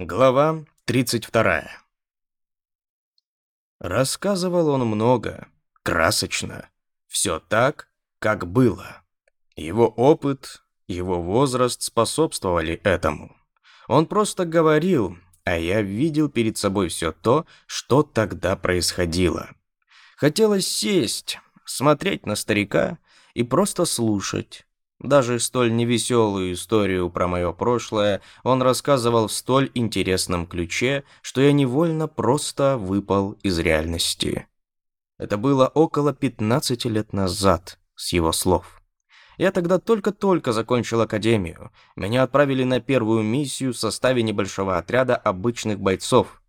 Глава 32. Рассказывал он много, красочно, все так, как было. Его опыт, его возраст способствовали этому. Он просто говорил, а я видел перед собой все то, что тогда происходило. Хотелось сесть, смотреть на старика и просто слушать, даже столь невеселую историю про мое прошлое он рассказывал в столь интересном ключе, что я невольно просто выпал из реальности. Это было около 15 лет назад, с его слов. Я тогда только-только закончил академию. Меня отправили на первую миссию в составе небольшого отряда обычных бойцов.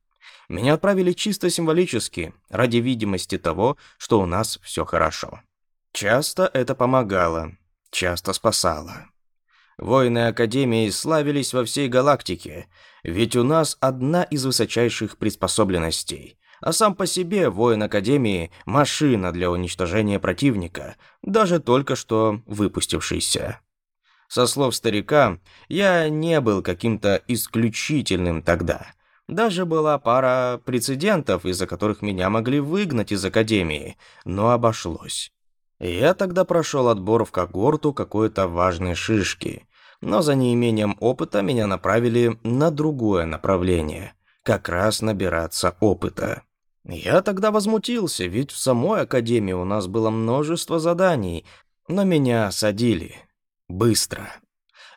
Меня отправили чисто символически, ради видимости того, что у нас все хорошо. Часто это помогало, часто спасала. Войны Академии славились во всей галактике, ведь у нас одна из высочайших приспособленностей. А сам по себе воин Академии – машина для уничтожения противника, даже только что выпустившийся. Со слов старика, я не был каким-то исключительным тогда. Даже была пара прецедентов, из-за которых меня могли выгнать из Академии, но обошлось. Я тогда прошел отбор в когорту какой-то важной шишки, но за неимением опыта меня направили на другое направление, как раз набираться опыта. Я тогда возмутился, ведь в самой академии у нас было множество заданий, но меня осадили. Быстро.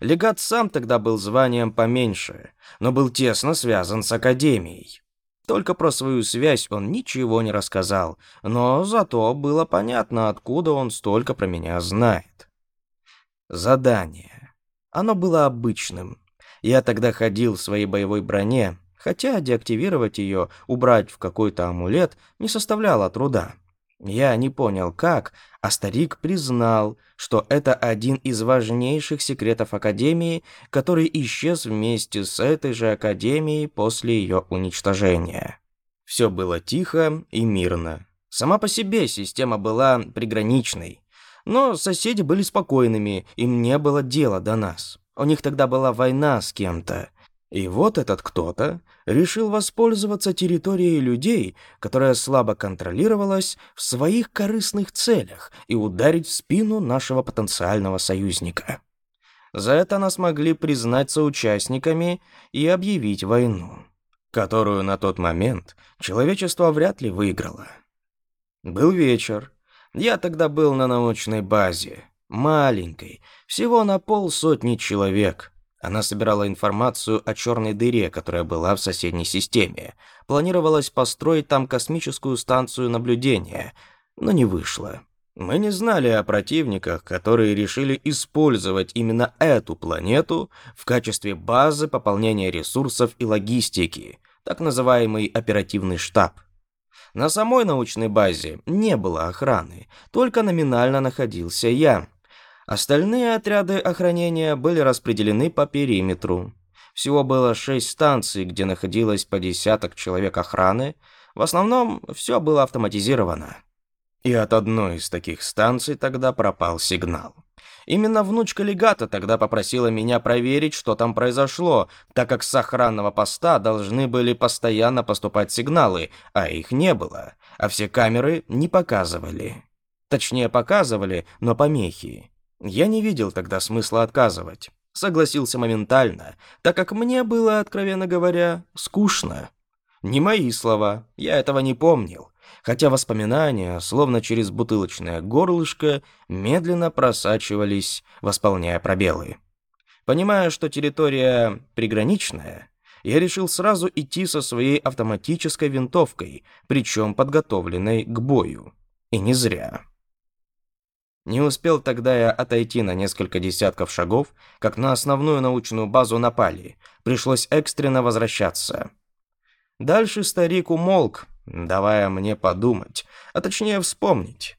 Легат сам тогда был званием поменьше, но был тесно связан с академией. Только про свою связь он ничего не рассказал, но зато было понятно, откуда он столько про меня знает. Задание. Оно было обычным. Я тогда ходил в своей боевой броне, хотя деактивировать ее, убрать в какой-то амулет, не составляло труда. Я не понял, как, а старик признал, что это один из важнейших секретов Академии, который исчез вместе с этой же Академией после ее уничтожения. Все было тихо и мирно. Сама по себе система была приграничной. Но соседи были спокойными, им не было дела до нас. У них тогда была война с кем-то – и вот этот кто-то решил воспользоваться территорией людей, которая слабо контролировалась в своих корыстных целях и ударить в спину нашего потенциального союзника. За это нас могли признать соучастниками и объявить войну, которую на тот момент человечество вряд ли выиграло. Был вечер. Я тогда был на научной базе, маленькой, всего на полсотни человек — она собирала информацию о черной дыре, которая была в соседней системе. Планировалось построить там космическую станцию наблюдения, но не вышло. Мы не знали о противниках, которые решили использовать именно эту планету в качестве базы пополнения ресурсов и логистики, так называемый оперативный штаб. На самой научной базе не было охраны, только номинально находился я, Остальные отряды охранения были распределены по периметру. Всего было шесть станций, где находилось по десяток человек охраны. В основном все было автоматизировано. И от одной из таких станций тогда пропал сигнал. Именно внучка легата тогда попросила меня проверить, что там произошло, так как с охранного поста должны были постоянно поступать сигналы, а их не было, а все камеры не показывали. Точнее, показывали, но помехи. Я не видел тогда смысла отказывать. Согласился моментально, так как мне было, откровенно говоря, скучно. Не мои слова, я этого не помнил, хотя воспоминания, словно через бутылочное горлышко, медленно просачивались, восполняя пробелы. Понимая, что территория приграничная, я решил сразу идти со своей автоматической винтовкой, причем подготовленной к бою. И не зря. Не успел тогда я отойти на несколько десятков шагов, как на основную научную базу напали. Пришлось экстренно возвращаться. Дальше старик умолк, давая мне подумать, а точнее вспомнить.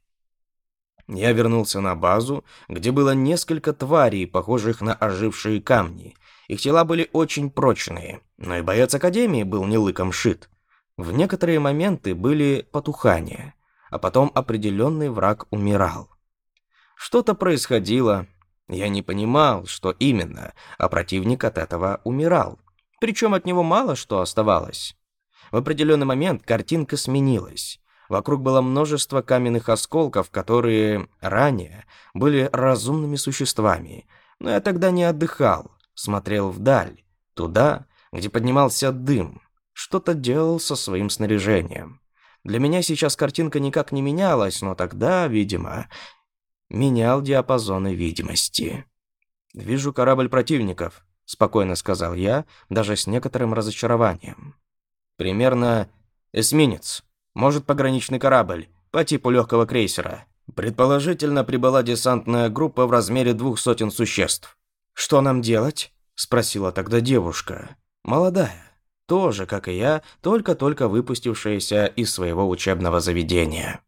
Я вернулся на базу, где было несколько тварей, похожих на ожившие камни. Их тела были очень прочные, но и боец Академии был не лыком шит. В некоторые моменты были потухания, а потом определенный враг умирал. Что-то происходило. Я не понимал, что именно, а противник от этого умирал. Причем от него мало что оставалось. В определенный момент картинка сменилась. Вокруг было множество каменных осколков, которые ранее были разумными существами. Но я тогда не отдыхал, смотрел вдаль, туда, где поднимался дым. Что-то делал со своим снаряжением. Для меня сейчас картинка никак не менялась, но тогда, видимо, менял диапазоны видимости. «Вижу корабль противников», — спокойно сказал я, даже с некоторым разочарованием. «Примерно эсминец, может пограничный корабль, по типу легкого крейсера. Предположительно, прибыла десантная группа в размере двух сотен существ». «Что нам делать?» — спросила тогда девушка. «Молодая, тоже, как и я, только-только выпустившаяся из своего учебного заведения.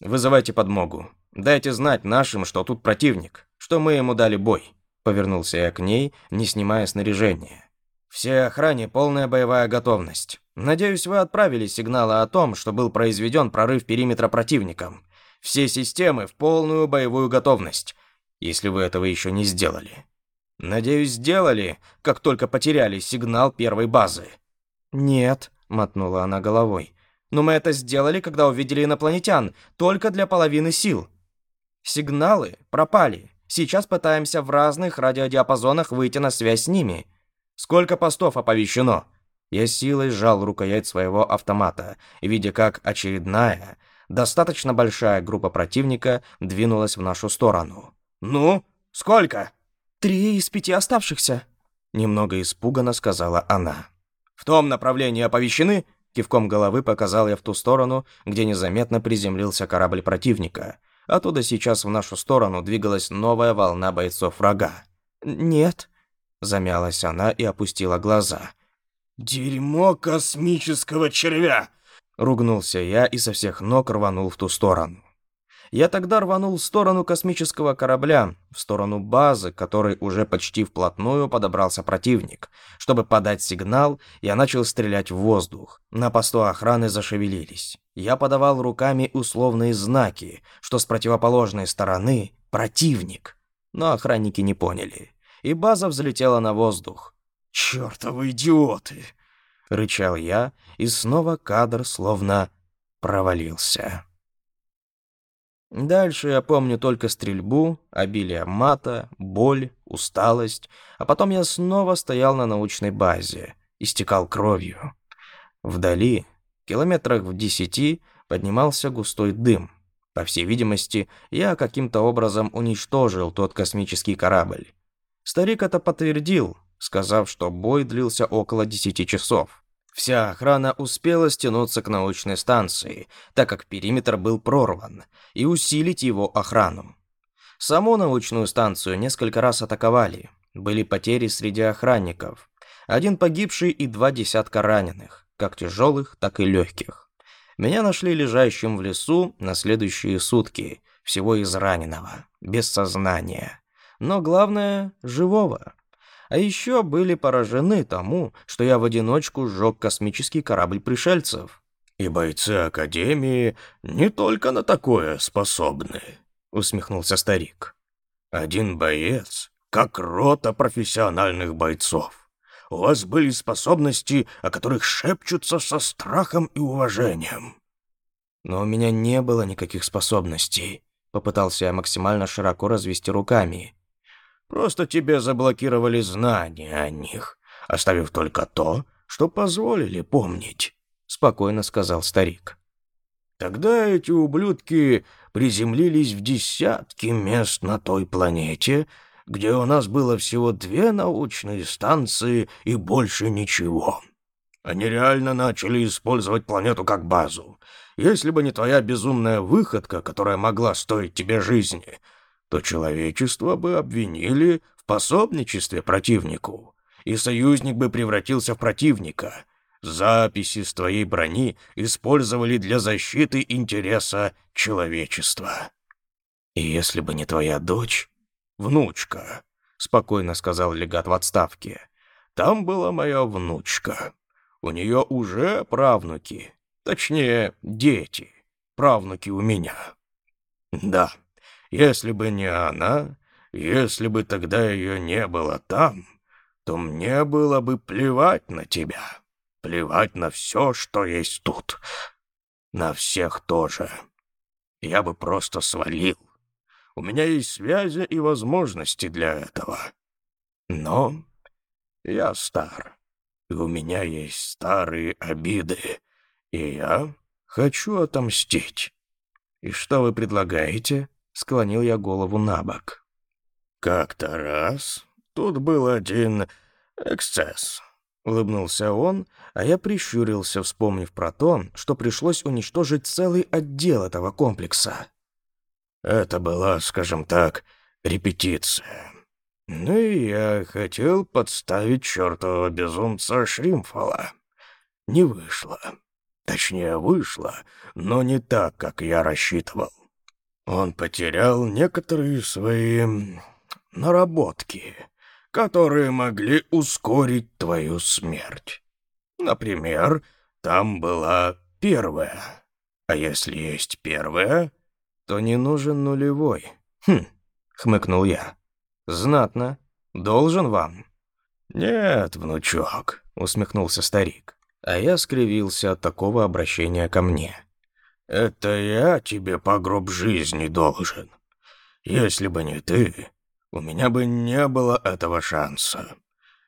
Вызывайте подмогу. Дайте знать нашим, что тут противник, что мы ему дали бой. Повернулся я к ней, не снимая снаряжения. Все охране полная боевая готовность. Надеюсь, вы отправили сигналы о том, что был произведен прорыв периметра противником. Все системы в полную боевую готовность, если вы этого еще не сделали. Надеюсь, сделали, как только потеряли сигнал первой базы. Нет, мотнула она головой. Но мы это сделали, когда увидели инопланетян, только для половины сил. Сигналы пропали. Сейчас пытаемся в разных радиодиапазонах выйти на связь с ними. Сколько постов оповещено?» Я силой сжал рукоять своего автомата, видя как очередная, достаточно большая группа противника двинулась в нашу сторону. «Ну, сколько?» «Три из пяти оставшихся», — немного испуганно сказала она. «В том направлении оповещены?» Кивком головы показал я в ту сторону, где незаметно приземлился корабль противника. Оттуда сейчас в нашу сторону двигалась новая волна бойцов врага. «Нет», — замялась она и опустила глаза. «Дерьмо космического червя!» — ругнулся я и со всех ног рванул в ту сторону. Я тогда рванул в сторону космического корабля, в сторону базы, которой уже почти вплотную подобрался противник. Чтобы подать сигнал, я начал стрелять в воздух. На посту охраны зашевелились. Я подавал руками условные знаки, что с противоположной стороны противник. Но охранники не поняли, и база взлетела на воздух. «Чёртовы идиоты!» — рычал я, и снова кадр словно провалился. Дальше я помню только стрельбу, обилие мата, боль, усталость, а потом я снова стоял на научной базе, истекал кровью. Вдали, километрах в десяти, поднимался густой дым. По всей видимости, я каким-то образом уничтожил тот космический корабль. Старик это подтвердил, сказав, что бой длился около десяти часов. Вся охрана успела стянуться к научной станции, так как периметр был прорван, и усилить его охрану. Саму научную станцию несколько раз атаковали, были потери среди охранников, один погибший и два десятка раненых, как тяжелых, так и легких. Меня нашли лежащим в лесу на следующие сутки, всего из раненого, без сознания. Но главное – живого а еще были поражены тому, что я в одиночку сжег космический корабль пришельцев. И бойцы Академии не только на такое способны, усмехнулся старик. Один боец, как рота профессиональных бойцов. У вас были способности, о которых шепчутся со страхом и уважением. Но у меня не было никаких способностей, попытался я максимально широко развести руками. Просто тебе заблокировали знания о них, оставив только то, что позволили помнить», — спокойно сказал старик. «Тогда эти ублюдки приземлились в десятки мест на той планете, где у нас было всего две научные станции и больше ничего. Они реально начали использовать планету как базу. Если бы не твоя безумная выходка, которая могла стоить тебе жизни, — то человечество бы обвинили в пособничестве противнику, и союзник бы превратился в противника. Записи с твоей брони использовали для защиты интереса человечества. И если бы не твоя дочь, внучка, спокойно сказал легат в отставке, там была моя внучка. У нее уже правнуки, точнее, дети, правнуки у меня. Да. Если бы не она, если бы тогда ее не было там, то мне было бы плевать на тебя, плевать на все, что есть тут, на всех тоже. Я бы просто свалил. У меня есть связи и возможности для этого. Но я стар, и у меня есть старые обиды, и я хочу отомстить. И что вы предлагаете?» Склонил я голову на бок. «Как-то раз тут был один эксцесс», — улыбнулся он, а я прищурился, вспомнив про то, что пришлось уничтожить целый отдел этого комплекса. «Это была, скажем так, репетиция. Ну и я хотел подставить чертового безумца Шримфала. Не вышло. Точнее, вышло, но не так, как я рассчитывал. Он потерял некоторые свои наработки, которые могли ускорить твою смерть. Например, там была первая. А если есть первая, то не нужен нулевой. Хм, хмыкнул я. Знатно. Должен вам. Нет, внучок, усмехнулся старик. А я скривился от такого обращения ко мне. Это я тебе погроб жизни должен. Если бы не ты, у меня бы не было этого шанса.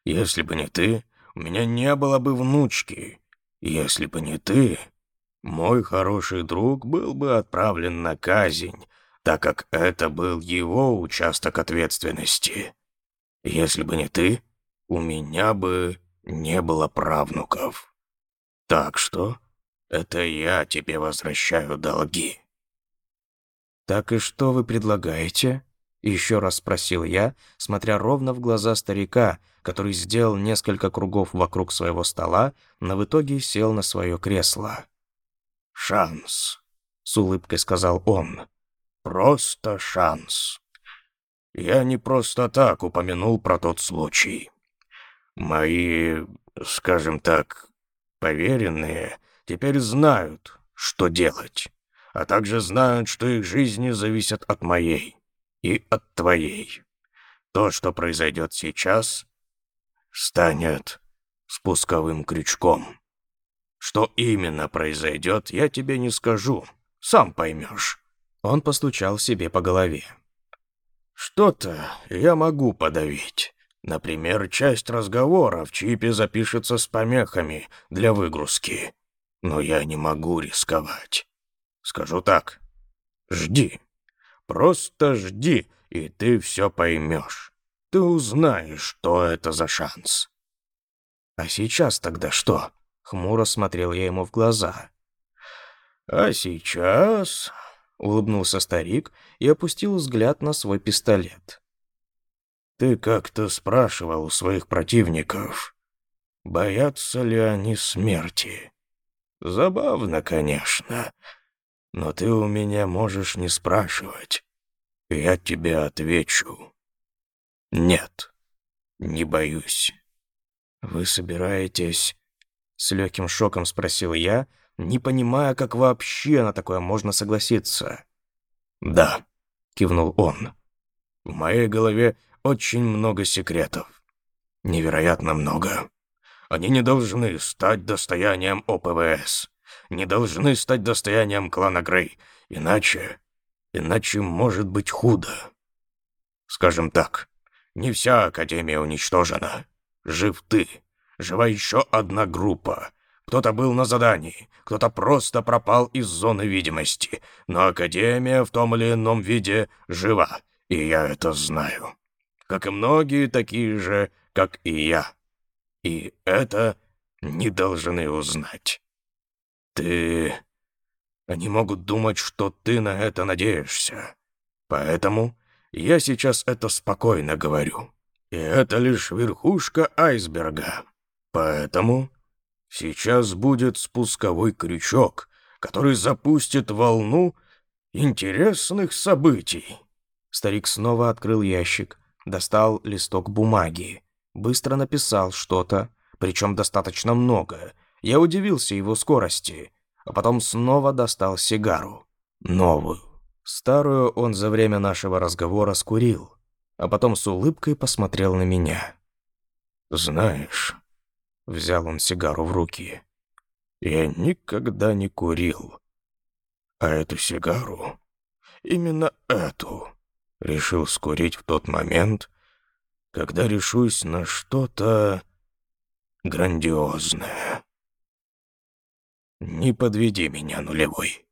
Если бы не ты, у меня не было бы внучки. Если бы не ты, мой хороший друг был бы отправлен на казнь, так как это был его участок ответственности. Если бы не ты, у меня бы не было правнуков. Так что это я тебе возвращаю долги». «Так и что вы предлагаете?» Еще раз спросил я, смотря ровно в глаза старика, который сделал несколько кругов вокруг своего стола, но в итоге сел на свое кресло. «Шанс», — с улыбкой сказал он. «Просто шанс. Я не просто так упомянул про тот случай. Мои, скажем так, поверенные — теперь знают, что делать, а также знают, что их жизни зависят от моей и от твоей. То, что произойдет сейчас, станет спусковым крючком. Что именно произойдет, я тебе не скажу, сам поймешь. Он постучал себе по голове. Что-то я могу подавить. Например, часть разговора в чипе запишется с помехами для выгрузки. Но я не могу рисковать. Скажу так. Жди. Просто жди, и ты все поймешь. Ты узнаешь, что это за шанс. А сейчас тогда что? Хмуро смотрел я ему в глаза. А сейчас... Улыбнулся старик и опустил взгляд на свой пистолет. «Ты как-то спрашивал у своих противников, боятся ли они смерти?» Забавно, конечно, но ты у меня можешь не спрашивать. Я тебе отвечу. Нет, не боюсь. Вы собираетесь... С легким шоком спросил я, не понимая, как вообще на такое можно согласиться. «Да», — кивнул он. «В моей голове очень много секретов. Невероятно много. Они не должны стать достоянием ОПВС. Не должны стать достоянием клана Грей. Иначе... Иначе может быть худо. Скажем так, не вся Академия уничтожена. Жив ты. Жива еще одна группа. Кто-то был на задании, кто-то просто пропал из зоны видимости. Но Академия в том или ином виде жива, и я это знаю. Как и многие такие же, как и я и это не должны узнать. Ты... Они могут думать, что ты на это надеешься. Поэтому я сейчас это спокойно говорю. И это лишь верхушка айсберга. Поэтому сейчас будет спусковой крючок, который запустит волну интересных событий. Старик снова открыл ящик, достал листок бумаги быстро написал что-то, причем достаточно много. Я удивился его скорости, а потом снова достал сигару. Новую. Старую он за время нашего разговора скурил, а потом с улыбкой посмотрел на меня. «Знаешь...» — взял он сигару в руки. «Я никогда не курил. А эту сигару... Именно эту...» Решил скурить в тот момент, когда решусь на что-то грандиозное. Не подведи меня, нулевой.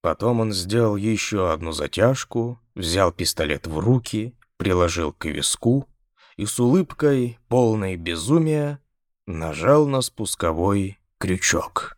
Потом он сделал еще одну затяжку, взял пистолет в руки, приложил к виску и с улыбкой, полной безумия, нажал на спусковой крючок.